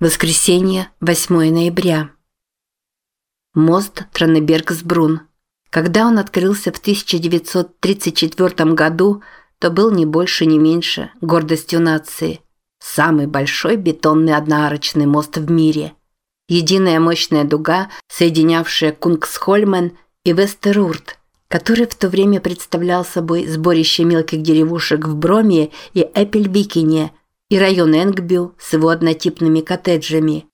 Воскресенье, 8 ноября. Мост Транебергсбрун. Когда он открылся в 1934 году, то был не больше, не меньше гордостью нации. Самый большой бетонный одноарочный мост в мире. Единая мощная дуга, соединявшая Кунгсхольмен и Вестерурт, который в то время представлял собой сборище мелких деревушек в Броме и Эппельбикине – и район Энгбю с его однотипными коттеджами.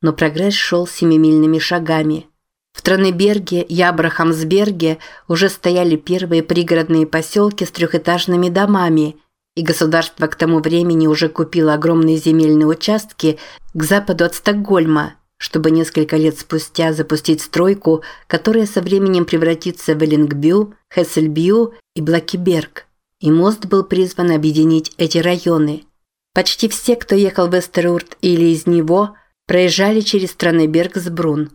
Но прогресс шел семимильными шагами. В Тронеберге и Абрахамсберге уже стояли первые пригородные поселки с трехэтажными домами, и государство к тому времени уже купило огромные земельные участки к западу от Стокгольма, чтобы несколько лет спустя запустить стройку, которая со временем превратится в Эллингбю, Хессельбю и Блакиберг. И мост был призван объединить эти районы – Почти все, кто ехал в Эстерурт или из него, проезжали через Странебергсбрун.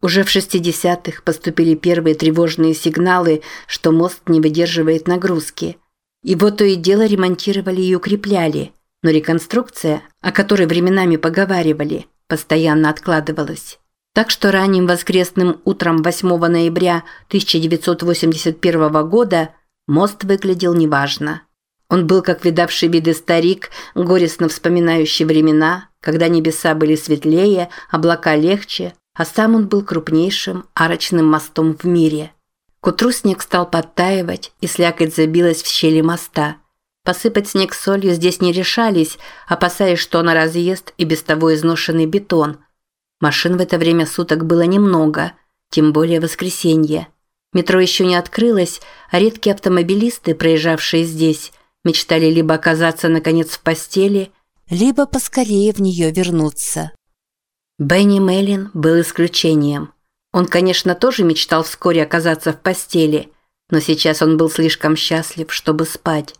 Уже в 60-х поступили первые тревожные сигналы, что мост не выдерживает нагрузки. Его то и дело ремонтировали и укрепляли, но реконструкция, о которой временами поговаривали, постоянно откладывалась. Так что ранним воскресным утром 8 ноября 1981 года мост выглядел неважно. Он был как видавший виды старик, горестно вспоминающий времена, когда небеса были светлее, облака легче, а сам он был крупнейшим арочным мостом в мире. К утру снег стал подтаивать, и слякоть забилась в щели моста. Посыпать снег солью здесь не решались, опасаясь, что она разъест и без того изношенный бетон. Машин в это время суток было немного, тем более воскресенье. Метро еще не открылось, а редкие автомобилисты, проезжавшие здесь, мечтали либо оказаться наконец в постели, либо поскорее в нее вернуться. Бенни Меллин был исключением. Он, конечно, тоже мечтал вскоре оказаться в постели, но сейчас он был слишком счастлив, чтобы спать.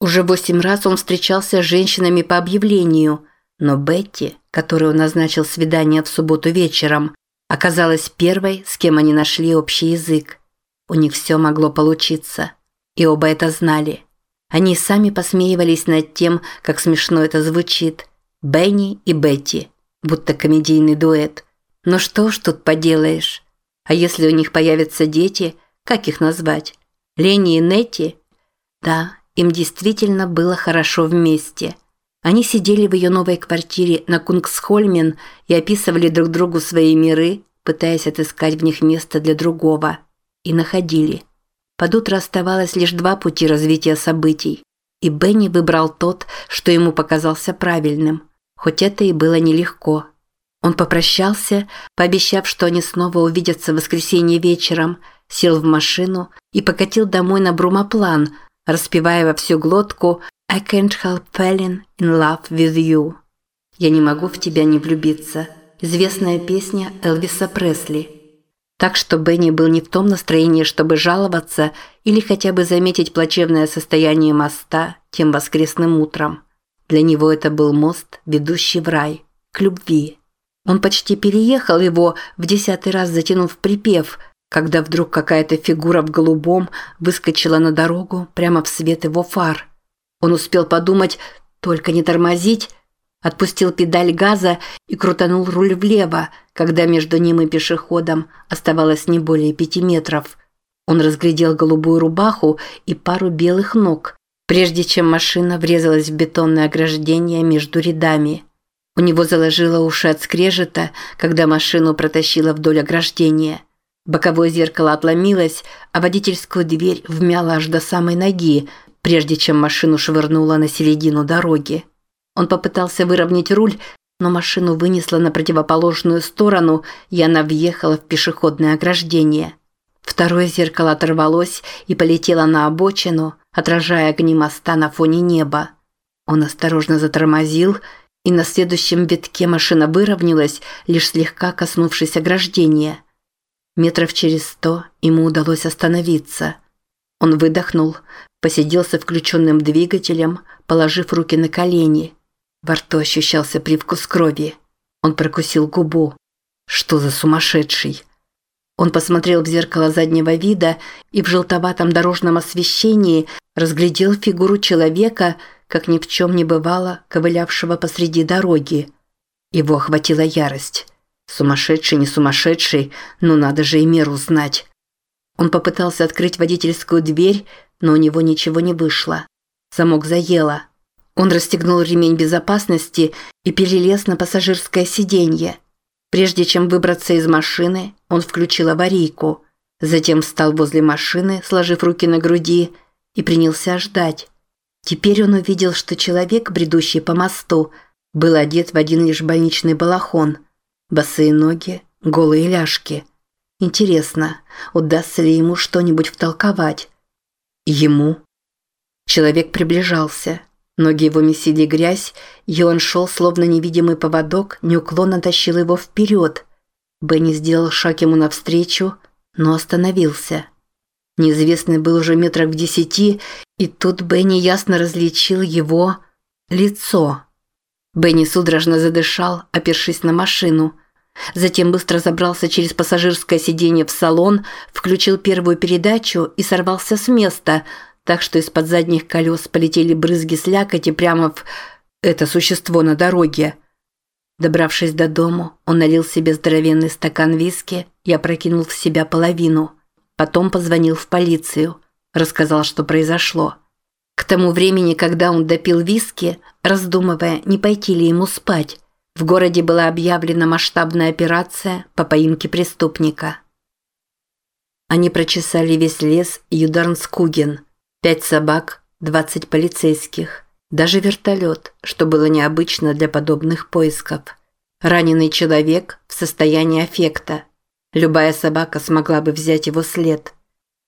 Уже восемь раз он встречался с женщинами по объявлению, но Бетти, которую он назначил свидание в субботу вечером, оказалась первой, с кем они нашли общий язык. У них все могло получиться. И оба это знали. Они сами посмеивались над тем, как смешно это звучит. Бенни и Бетти, будто комедийный дуэт. Но что ж тут поделаешь? А если у них появятся дети, как их назвать? Лени и Нетти? Да, им действительно было хорошо вместе. Они сидели в ее новой квартире на Кунгсхольмен и описывали друг другу свои миры, пытаясь отыскать в них место для другого. И находили. Под утро оставалось лишь два пути развития событий, и Бенни выбрал тот, что ему показался правильным, хоть это и было нелегко. Он попрощался, пообещав, что они снова увидятся в воскресенье вечером, сел в машину и покатил домой на брумоплан, распевая во всю глотку «I can't help falling in love with you». «Я не могу в тебя не влюбиться» – известная песня Элвиса Пресли – так что Бенни был не в том настроении, чтобы жаловаться или хотя бы заметить плачевное состояние моста тем воскресным утром. Для него это был мост, ведущий в рай, к любви. Он почти переехал его, в десятый раз затянув припев, когда вдруг какая-то фигура в голубом выскочила на дорогу прямо в свет его фар. Он успел подумать «только не тормозить», отпустил педаль газа и крутанул руль влево, когда между ним и пешеходом оставалось не более пяти метров. Он разглядел голубую рубаху и пару белых ног, прежде чем машина врезалась в бетонное ограждение между рядами. У него заложило уши от скрежета, когда машину протащило вдоль ограждения. Боковое зеркало отломилось, а водительскую дверь вмяло аж до самой ноги, прежде чем машину швырнуло на середину дороги. Он попытался выровнять руль, но машину вынесло на противоположную сторону, и она въехала в пешеходное ограждение. Второе зеркало оторвалось и полетело на обочину, отражая огни моста на фоне неба. Он осторожно затормозил, и на следующем витке машина выровнялась, лишь слегка коснувшись ограждения. Метров через сто ему удалось остановиться. Он выдохнул, посидел со включенным двигателем, положив руки на колени – во рту ощущался привкус крови. Он прокусил губу. Что за сумасшедший? Он посмотрел в зеркало заднего вида и в желтоватом дорожном освещении разглядел фигуру человека, как ни в чем не бывало, ковылявшего посреди дороги. Его охватила ярость. Сумасшедший, не сумасшедший, но надо же и меру знать. Он попытался открыть водительскую дверь, но у него ничего не вышло. Замок заело. Он расстегнул ремень безопасности и перелез на пассажирское сиденье. Прежде чем выбраться из машины, он включил аварийку. Затем встал возле машины, сложив руки на груди, и принялся ждать. Теперь он увидел, что человек, бредущий по мосту, был одет в один лишь больничный балахон. Босые ноги, голые ляжки. Интересно, удастся ли ему что-нибудь втолковать? Ему? Человек приближался. Ноги его месили грязь, и он шел, словно невидимый поводок, неуклонно тащил его вперед. Бенни сделал шаг ему навстречу, но остановился. Неизвестный был уже метрах в десяти, и тут Бенни ясно различил его лицо. Бенни судорожно задышал, опершись на машину. Затем быстро забрался через пассажирское сиденье в салон, включил первую передачу и сорвался с места – так что из-под задних колес полетели брызги слякоти прямо в это существо на дороге. Добравшись до дому, он налил себе здоровенный стакан виски и опрокинул в себя половину. Потом позвонил в полицию, рассказал, что произошло. К тому времени, когда он допил виски, раздумывая, не пойти ли ему спать, в городе была объявлена масштабная операция по поимке преступника. Они прочесали весь лес Юдарнскуген – Пять собак, двадцать полицейских. Даже вертолет, что было необычно для подобных поисков. Раненый человек в состоянии аффекта. Любая собака смогла бы взять его след.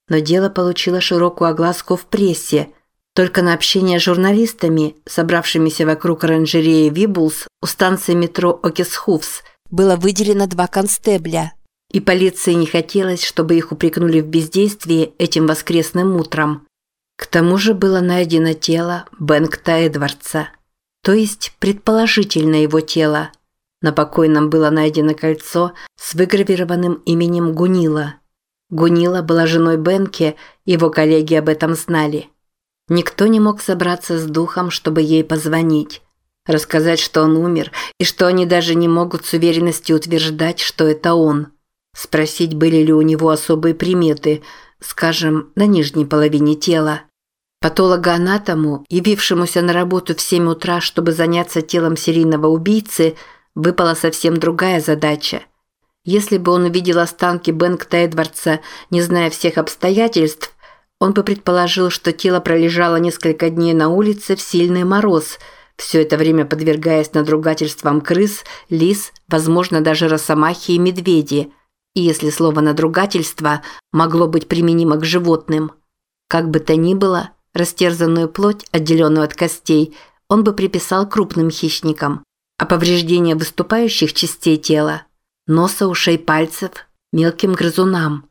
Но дело получило широкую огласку в прессе. Только на общение с журналистами, собравшимися вокруг оранжереи Вибулс у станции метро Окисхуфс, было выделено два констебля. И полиции не хотелось, чтобы их упрекнули в бездействии этим воскресным утром. К тому же было найдено тело Бэнкта Эдвардса, то есть предположительно его тело. На покойном было найдено кольцо с выгравированным именем Гунила. Гунила была женой Бенке, его коллеги об этом знали. Никто не мог собраться с духом, чтобы ей позвонить. Рассказать, что он умер, и что они даже не могут с уверенностью утверждать, что это он. Спросить, были ли у него особые приметы, скажем, на нижней половине тела. Патологоанатому, явившемуся на работу в 7 утра, чтобы заняться телом серийного убийцы, выпала совсем другая задача. Если бы он увидел останки Бэнкта Эдвардса, не зная всех обстоятельств, он бы предположил, что тело пролежало несколько дней на улице в сильный мороз, все это время подвергаясь надругательствам крыс, лис, возможно, даже росомахи и медведи. И если слово «надругательство» могло быть применимо к животным. Как бы то ни было – Растерзанную плоть, отделенную от костей, он бы приписал крупным хищникам, а повреждения выступающих частей тела – носа, ушей, пальцев – мелким грызунам.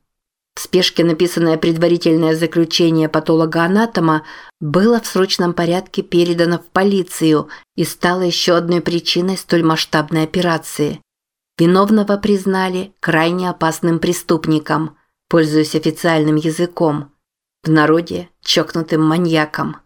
В спешке написанное предварительное заключение патолога-анатома было в срочном порядке передано в полицию и стало еще одной причиной столь масштабной операции. Виновного признали крайне опасным преступником, пользуясь официальным языком – в народе чокнутым маньяком.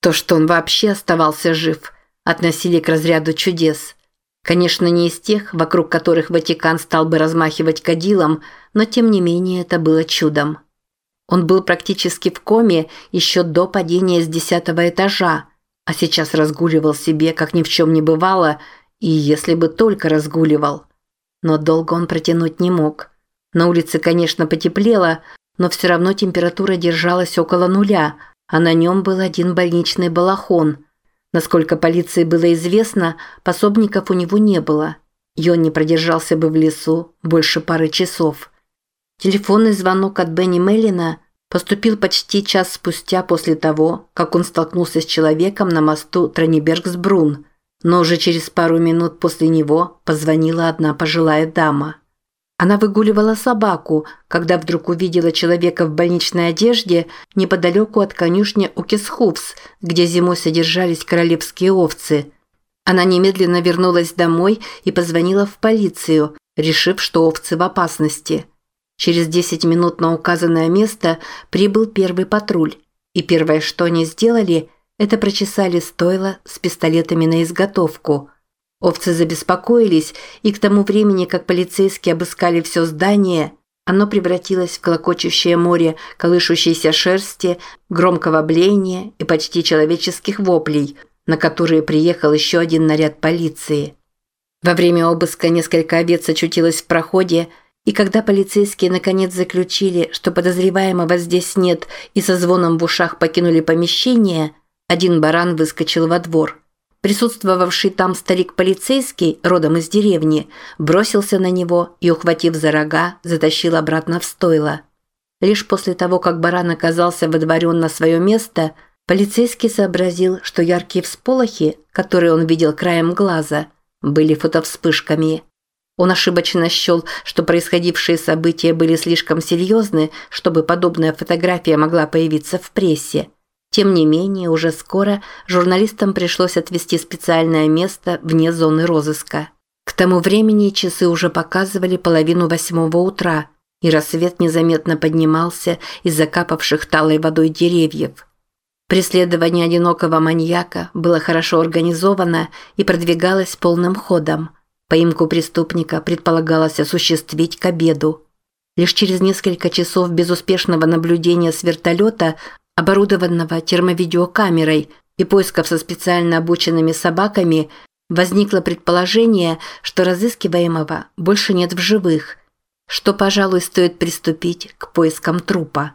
То, что он вообще оставался жив, относили к разряду чудес. Конечно, не из тех, вокруг которых Ватикан стал бы размахивать кадилом, но тем не менее это было чудом. Он был практически в коме еще до падения с десятого этажа, а сейчас разгуливал себе, как ни в чем не бывало, и если бы только разгуливал. Но долго он протянуть не мог. На улице, конечно, потеплело, но все равно температура держалась около нуля, а на нем был один больничный балахон. Насколько полиции было известно, пособников у него не было, и он не продержался бы в лесу больше пары часов. Телефонный звонок от Бенни Меллина поступил почти час спустя после того, как он столкнулся с человеком на мосту Транибергсбрун, но уже через пару минут после него позвонила одна пожилая дама. Она выгуливала собаку, когда вдруг увидела человека в больничной одежде неподалеку от конюшни Укисхуфс, где зимой содержались королевские овцы. Она немедленно вернулась домой и позвонила в полицию, решив, что овцы в опасности. Через 10 минут на указанное место прибыл первый патруль, и первое, что они сделали, это прочесали стойло с пистолетами на изготовку – Овцы забеспокоились, и к тому времени, как полицейские обыскали все здание, оно превратилось в клокочущее море колышущейся шерсти, громкого блеяния и почти человеческих воплей, на которые приехал еще один наряд полиции. Во время обыска несколько овец очутилось в проходе, и когда полицейские наконец заключили, что подозреваемого здесь нет и со звоном в ушах покинули помещение, один баран выскочил во двор. Присутствовавший там старик-полицейский, родом из деревни, бросился на него и, ухватив за рога, затащил обратно в стойло. Лишь после того, как баран оказался выдворен на свое место, полицейский сообразил, что яркие всполохи, которые он видел краем глаза, были фотовспышками. Он ошибочно счел, что происходившие события были слишком серьезны, чтобы подобная фотография могла появиться в прессе. Тем не менее, уже скоро журналистам пришлось отвести специальное место вне зоны розыска. К тому времени часы уже показывали половину восьмого утра, и рассвет незаметно поднимался из закапавших талой водой деревьев. Преследование одинокого маньяка было хорошо организовано и продвигалось полным ходом. Поимку преступника предполагалось осуществить к обеду. Лишь через несколько часов безуспешного наблюдения с вертолета оборудованного термовидеокамерой и поисков со специально обученными собаками, возникло предположение, что разыскиваемого больше нет в живых, что, пожалуй, стоит приступить к поискам трупа.